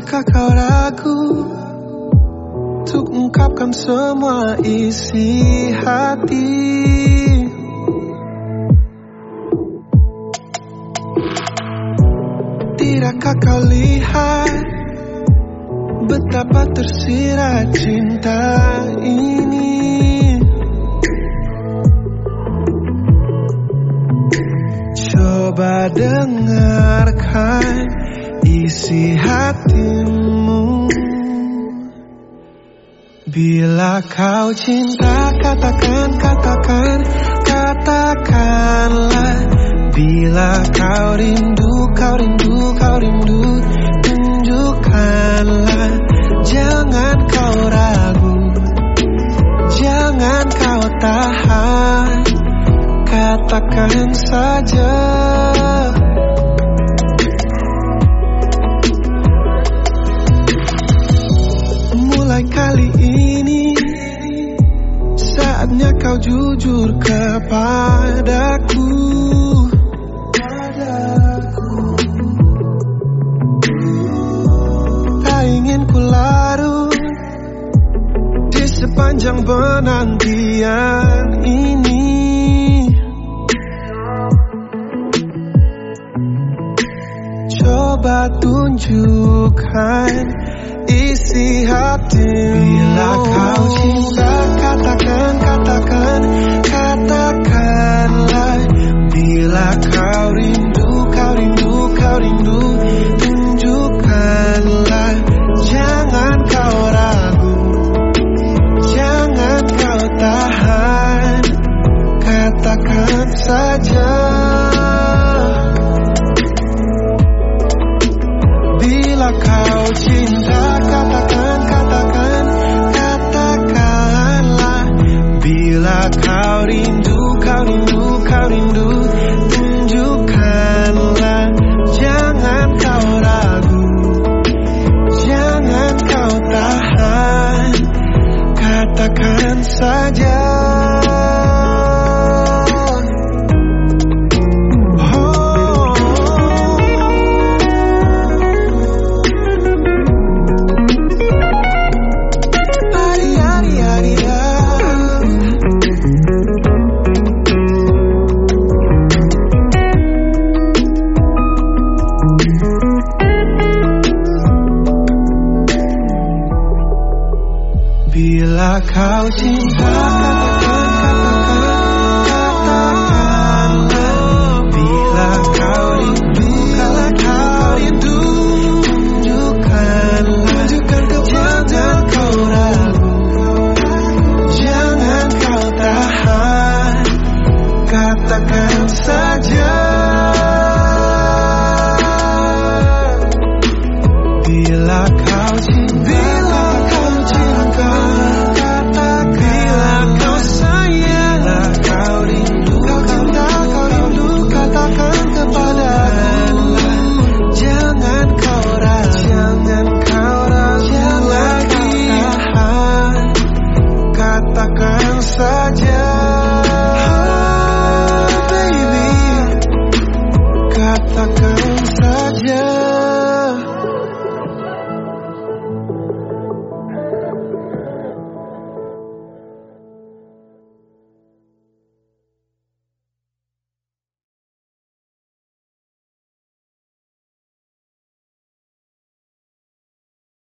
Tidakkah kau ragu Untuk ungkapkan semua isi hati. Tidakkah kau lihat Betapa tersirat cinta ini? Coba dengarkan isi hatimu. Bila kau cinta katakan, katakan, katakanlah. Bila kau rindu, kau rindu, kau rindu Tunjukkanlah. Jangan kau ragu Jangan kau tahan. Katakan saja Saatnya kau jujur kepadaku. Tak ingin ku larut Di sepanjang penantian tunjukkan isi hati Bila kau cinta katakan, katakan, katakanlah. Bila kau rindu, kau rindu, kau rindu Tunjukkanlah. Jangan kau ragu Jangan kau tahan. Katakan saja Katakan saja Bila kau cinta